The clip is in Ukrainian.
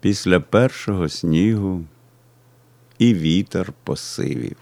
Після першого снігу і вітер посивів.